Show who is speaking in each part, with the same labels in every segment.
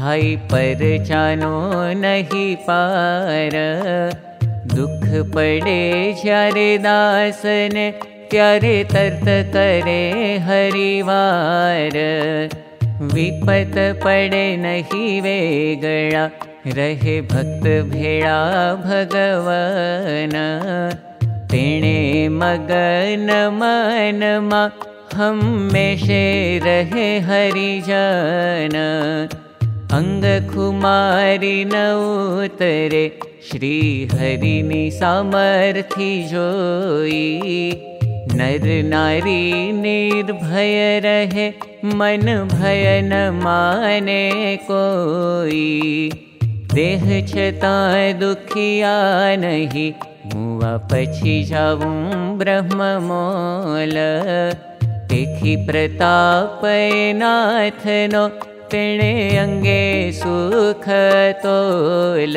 Speaker 1: भाई पर चानो नहीं पार। दुख पड़े ज्यारे दासन त्यारे तर्त करे हरिवार। विपत पड़े नहीं वेगड़ा रहे भक्त भेड़ा भगवान। तेणे मगन मन मा हमेशे रहे हरिजन अंग खुमारी न उतरे श्री हरिनि सामर्थी जोई। नर नारी निर्भय रहे मन भय न माने कोई। देह छता दुखिया नहीं मुआ पछी जाऊं ब्रह्म मोल। देखी प्रताप नाथ नो तेणे अंगे सुख तोल।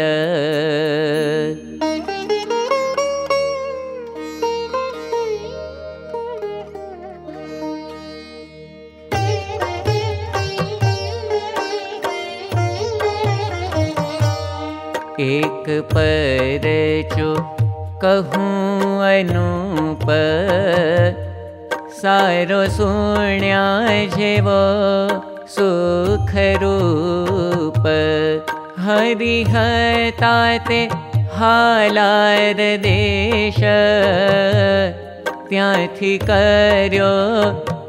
Speaker 1: एक पर जो कहूँ अनूप सारो जेवो सुखरूप। हरिहताते हालार देश।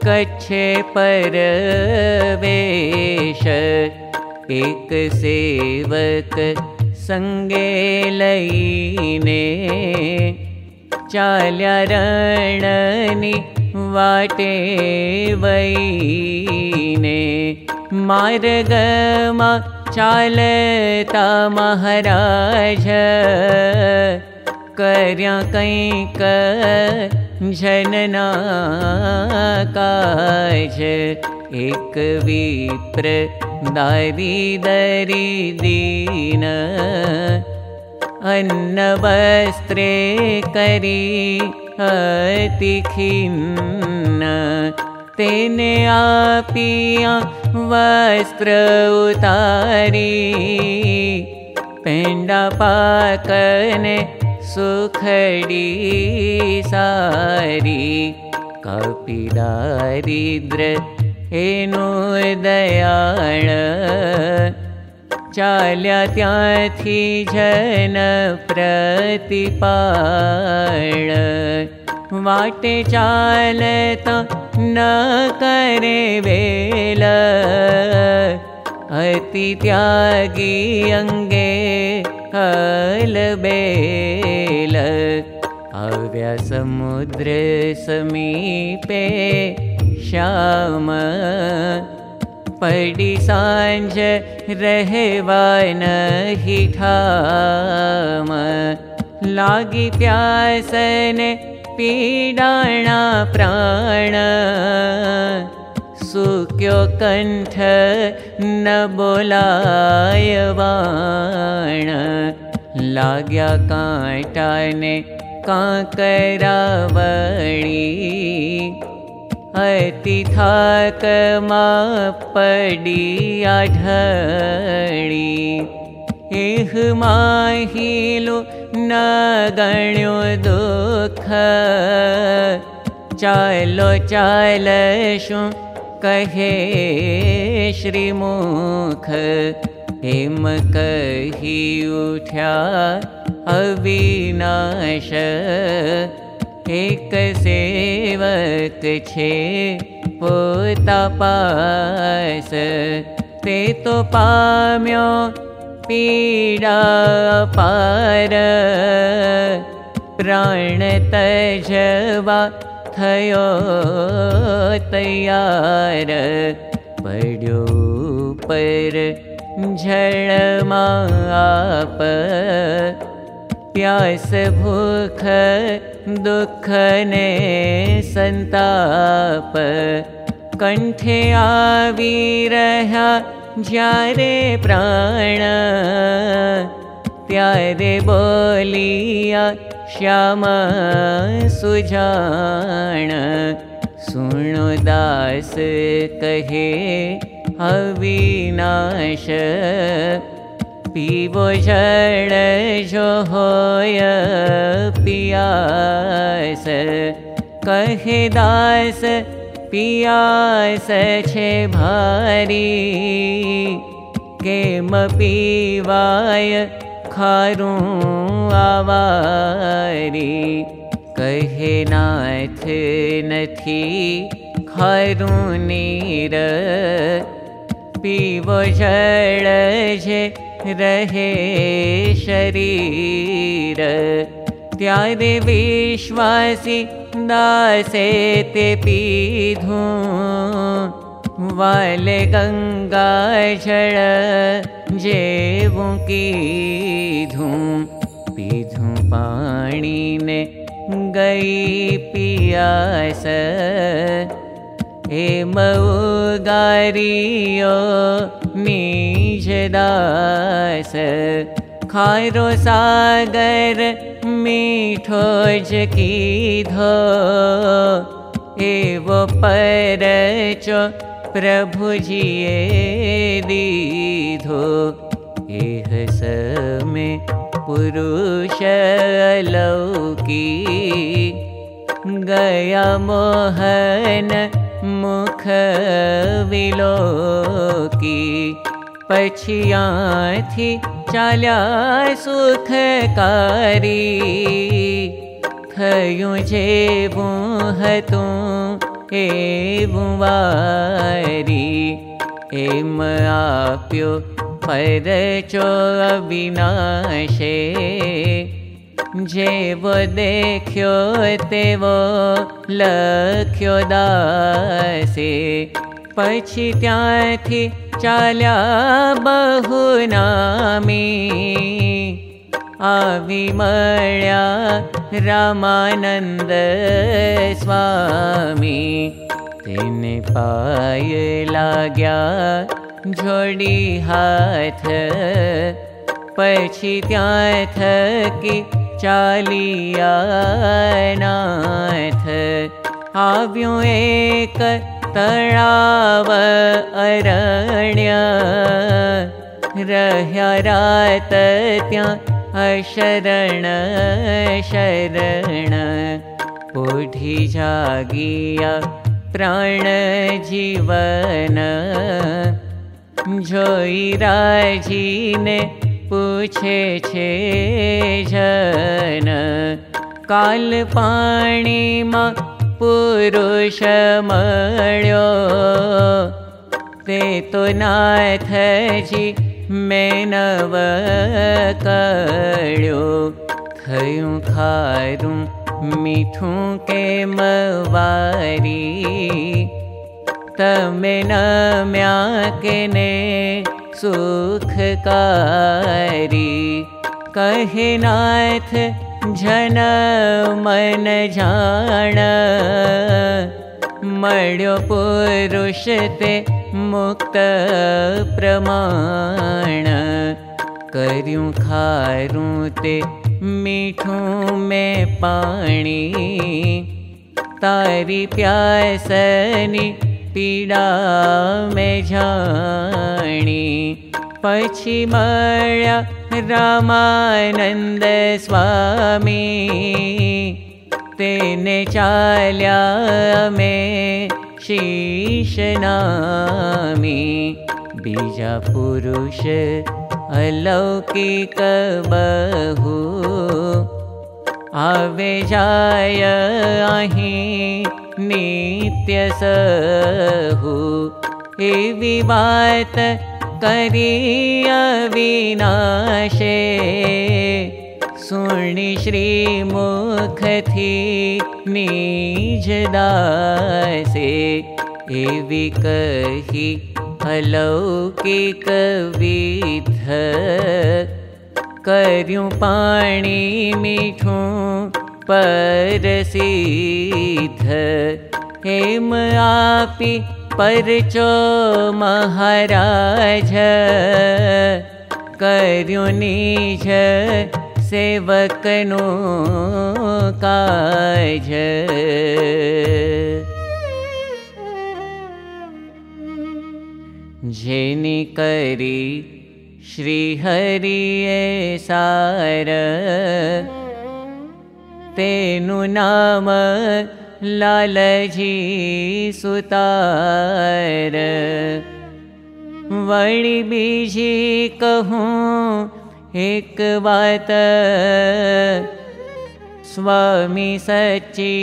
Speaker 1: कच्छे परवेश। एक सेवक संगे लईने। चाल्या रणनी वाटे वईने मार्गमा चालता महाराज। कर्या कैक जनना एक विप्र दारी दरी दीन। अन्न वस्त्रे करी अति खिन्न तेने आपिया वस्त्र उतारी। पेंडा पाकने सुखड़ी सारी। कपि दारिद्र एनु दयाळ। चाल्या त्याथी जन प्रतिपाळ। वाटे चालता न करे अति त्यागी बेल। आव्या समुद्र समीपे श्याम। पड़ी रहेवान ही ठाम। लागी प्यासन पीडाणा प्राण। सुक्यो कंठ न बोलाय वाण। लाग्या कांटाने कांकरावणी। अति थाक मा पड़ी एह माहिलो न गण्यो दुख। चालो चाल शु कहे श्रीमुख हेम कही उठ्या अविनाश। एक सेवक छे पोता पास ते तो पाम्यो पीड़ा पार प्राण तजवा थयो तैयार। पड्यो पर आप प्यास भूख दुख ने संताप। आवी रहा ज्यारे प्राण त्यारे बोलिया श्याम सुणो दास कहे अविनाश पीवो जड़ जो होय पियास। कहे दास पियास छे भारी केम पीवाय खारूं आवारी। कहे नाथ नथी खारूं नीर पीवो जड़ जे रहे शरीर। त्यारे विश्वासी दासे ते पीधू वाले गंगा जड़ जेवू की धूम पीधू पानी ने गई पियास हे गारियो निज दास। खारो सागर मीठो जकीधो एवो पर चो प्रभु जिए दीधो। एह समय पुरुष लौकी गया मोहन मुख थी चाल्या सुखकारी थयूं जेवूं हतूं एवूं वारी। एम आप्यो परचो अविनाशे। जेवो देख्यो तेवो लख्यो दासे पछी त्यांथी चाल्या बहु नामी आवी मळ्या रामानंद स्वामी। तेने पाय लाग्या जोडी हाथ। पछी त्या थकी चालिया नाथ। आव्यो एक तळाव अरण्य। रह्या रात त्या अशरण शरण। पोढी जागिया प्राण जीवन। जोई राजीने पूछे छे जन। काल पाणी मा पुरुष मळ्यो ते तो नाथ जी थयूं खारूं मीठूं के तमे नम्या के ने सुखकारी। कहे नाथ जन मन जान मड्यो पुरुष ते मुक्त प्रमाण। खारूं ते मीठूं में पाणी। तारी प्यासनी पीडा में जानी पछी मळ्या रामानंद स्वामी। तेने चाल्या में शीश नामी बीजा पुरुष अलौकिक बहु। आवे अहीं नित्य सहु। बात करी अविनाशे सुनि श्री मुख थी निज दासे। एवी कही अलौकिक विध कर्यूं पाणी मीठूं परसिद्ध। हेम आपी परचो महाराज महरा सेवकनो काज। जेनि करी श्रीहरिये सार तेनु नाम लालजी सुतार। वणि बीजी कहूँ एक बात। स्वामी सच्चिदानन्दनी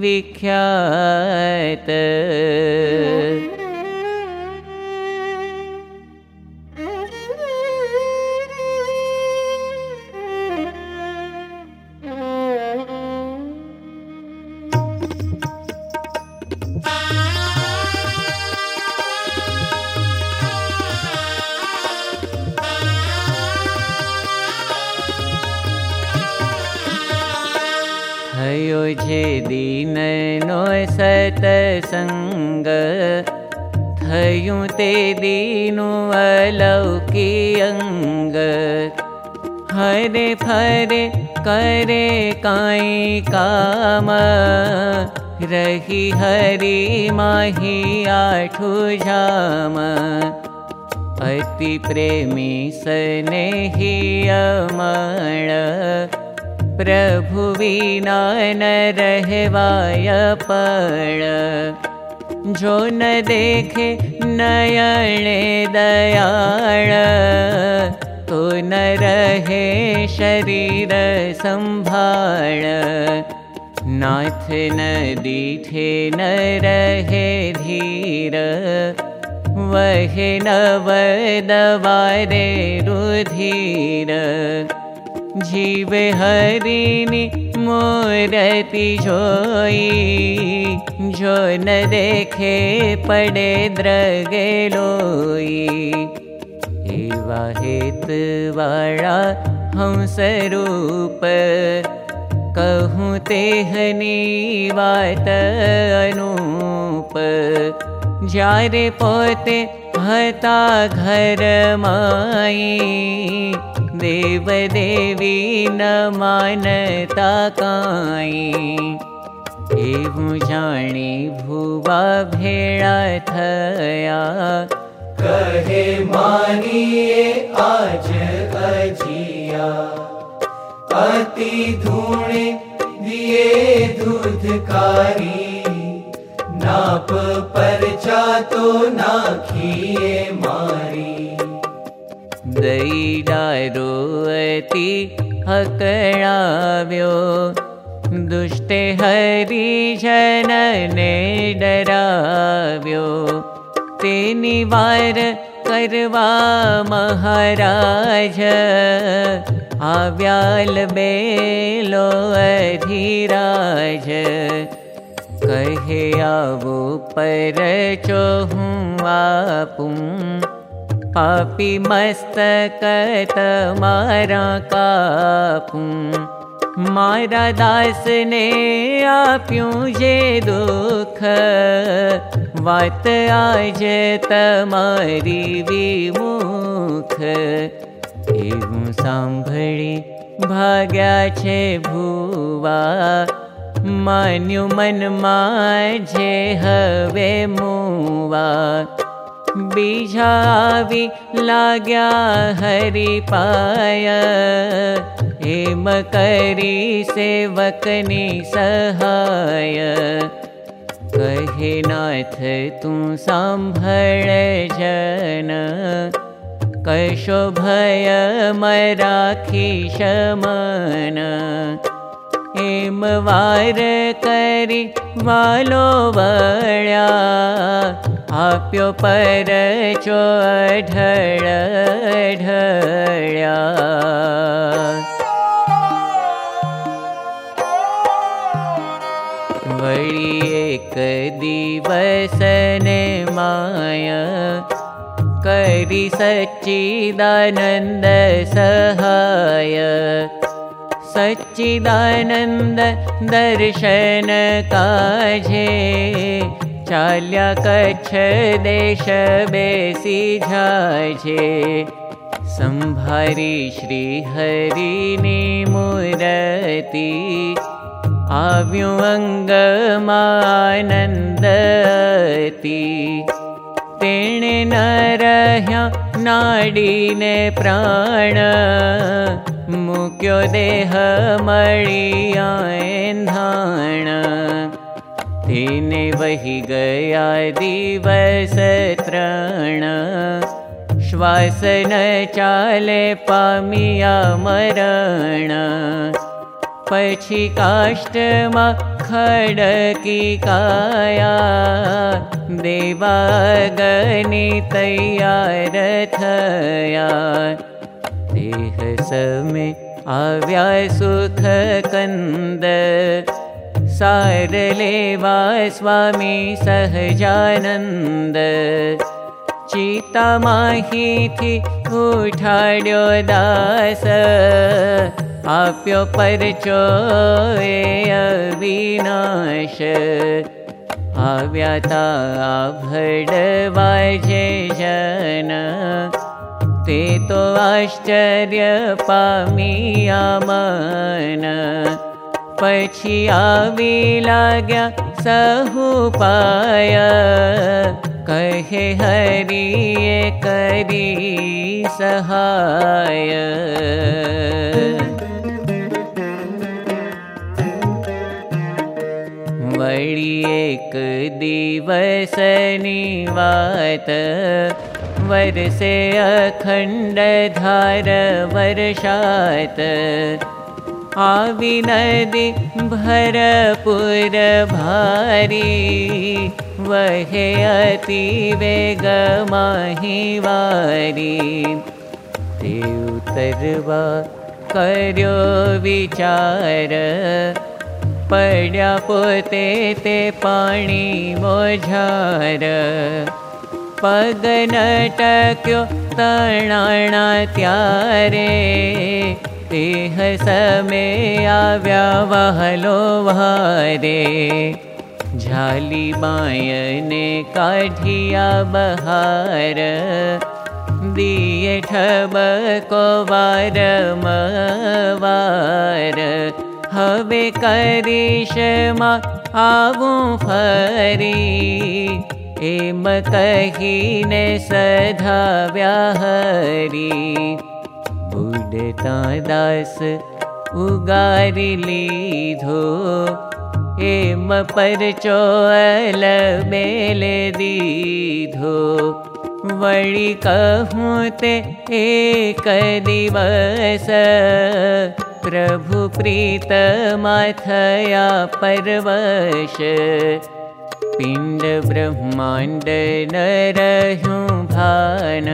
Speaker 1: विख्यात अङ्ग हरे फरे करे काई काम। रही हरि माही आठु जाम। अति प्रेमी स्नेही अमण प्रभु विना न रहवाय पण जो न देखे नयणे दयाळ। तो न रहे शरीर संभाळ। नाथ न दीठे न रहे धीर। वहे नव दवारे रुधीर जीव हरिनि मोरति जो न देखे पड़े द्रगे लोई। एवा हेत वाला हम स्वरूप कहूँ तेहनी बात अनूप। जारे पोते माई देव देवी न मानता काई। एवं जानी भुवा भेड़ा थया।
Speaker 2: कहे मानिए आज अजिया। अति धूणे दिए दूधकारी। नाप पर तो नाखिए मारी
Speaker 1: जनने डराव्यो। तेनी वार करवा महाराज। आव्याल बेलो अधिराज। कहे आवो पर चोहूँ आपुं मारा कापूं मारा दास ने आप्यूं जे दुख वात आज तमारी विमुख। एवं सांभळी भाग्या छे भुवा मान्यु मन माझे हवे मुवा बीजावी लाग्या हरि पाय हेम करी सेवकनी सहाय। कहे नाथ तू सांभळ जन। कशो भय मराखी शमन। हेम वार करी वालो वळ्या आप्यो पर चो ढळ ढळ्या वळी एक दिवसने माय करी सच्चिदानन्द सहाय। सच्चिदानन्द दर्शन काजे चाल्या कच्छ देश बेसी संभारी श्रीहरिनी मूरती। आव्युङ्गमानन्दति तेणे न रह्या नाडीने प्राण। मुक्यो देह मळियाधाण तेने वही गया दिवस तृण श्वासन चाले पामिया मरण। पछी काष्टमा खडकी काया। देवागनि तैयार थया। देह समे आव्या सुख कन्द सार लेवा स्वामी सहजानन्द। चिता माही थी उठाड्यो दास। आप्यो परचो अविनाश। आव्याता भडवाजे जन। ते तो आश्चर्य मन पछी आवी लाग्या सहु पाय। कहे हरिये करी सहाय। एक दिवसनि वात वर्षे अखण्ड धार वर्षात् आवि नदी भरपुर भारी वहे अति वेग माहि वारी। ते उतरवा कर्यो विचार पड्या पोते ते पाणी मोझार। पगन टक्यो तणाणा त्यारे तेह समे आव्या वहलो वारे झाली बायने काढिया बहार। दिए ठबको वार मवार। हवे करिशमा आवु फरी। एम कहीने सधा व्याहरी बुडता दास उगारी लीधो। एम परचो अल बेले दीधो। वळी कहूँ ते एक दिवस। प्रभु प्रीत माथया परवश। पिण्ड ब्रह्माण्ड नरहु भान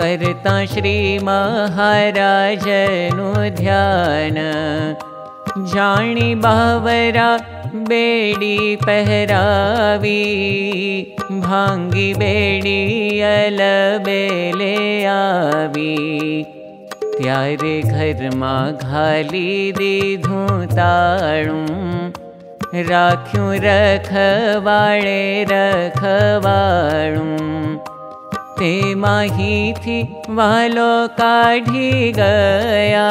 Speaker 1: करता श्री महाराजनु ध्यान बावरा बेडी पहरावी। भांगी बेडी अल बेले आवी। त्यारे घरमा घाली दीधुं ताणुं राख्युं रखवाळे रखवाणुं ते माहीथी वालो काढी गया।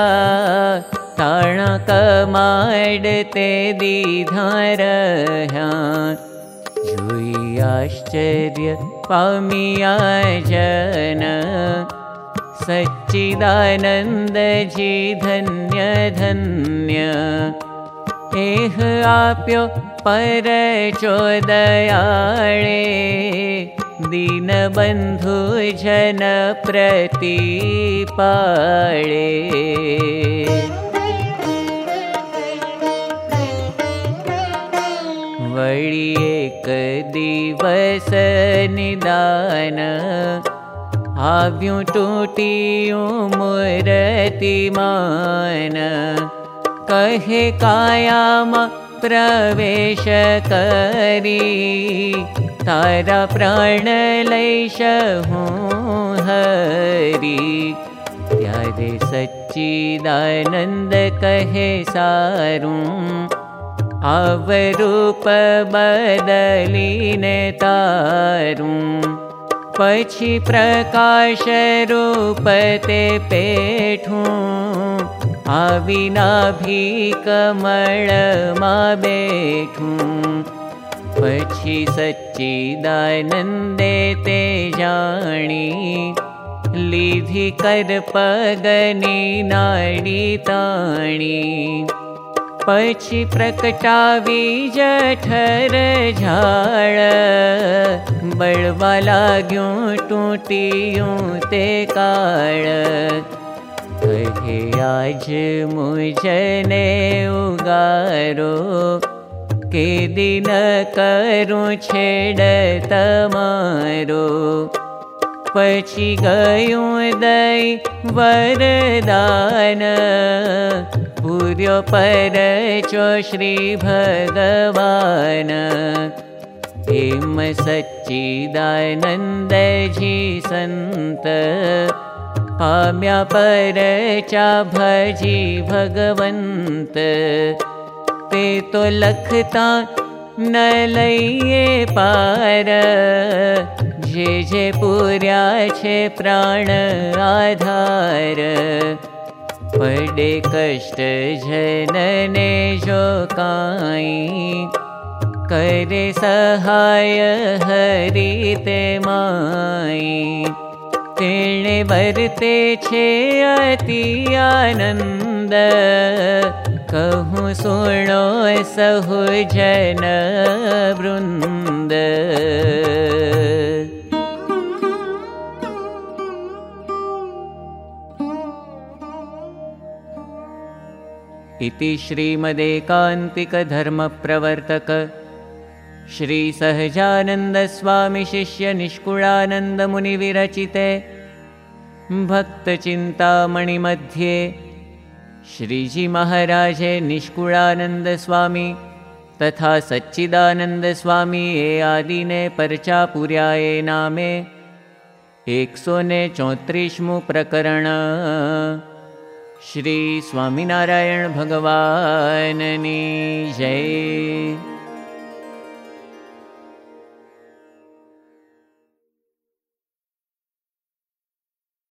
Speaker 1: ताणा कमाड ते दीधा रह्या जोई आश्चर्य पामिया जन। सच्चिदानन्द जी धन्य धन्य चोदयाळे दीनबन्धु जन प्रतिपाळे वळि एक दिवस निदान आव्यूं टूटियूं मूर्तिमान। कहे कायामा प्रवेश तारा प्राण हूँ हरी। त्यारे सच्चिदानंद कहे सारूं आवरूप बदलीने तारूं। पछी प्रकाश रूपते पेठूं आविना भी कमल मा बैठूं पछी सच्चिदानन्दे ते जाणी लीधि कर पगनी ताणी पछी प्रकटावी जठर लाग्यूं टूटियूं ते काड़ कहे आज मुझने उगारो के दिन करूं छेड़ तमारो। पछी गयूं वरदान पूर्यो पर चो श्री भगवान। हेम सच्चिदानन्द जी सन्त पाम्या पर भजी भगवन्त। ते तो लखता न लइए पार। जे जे पूर्या छे प्राण आधार। पडे कष्ट जनने जो काई। करे सहाय हरि ते माई छे अति आनंद कहूँ सुनो सहु जन वृंद इति श्रीमदेकान्तिकधर्मप्रवर्तक श्रीसहजानन्दस्वामिशिष्यनिष्कुलानन्दमुनिविरचिते भक्तचिन्तामणिमध्ये श्रीजीमहाराजे निष्कुलानन्दस्वामी तथा सच्चिदानन्दस्वामी आदिने परचापुर्याये नामे एकसो ने चौत्रीसमु प्रकरण श्री स्वामिनारायण भगवाननी जय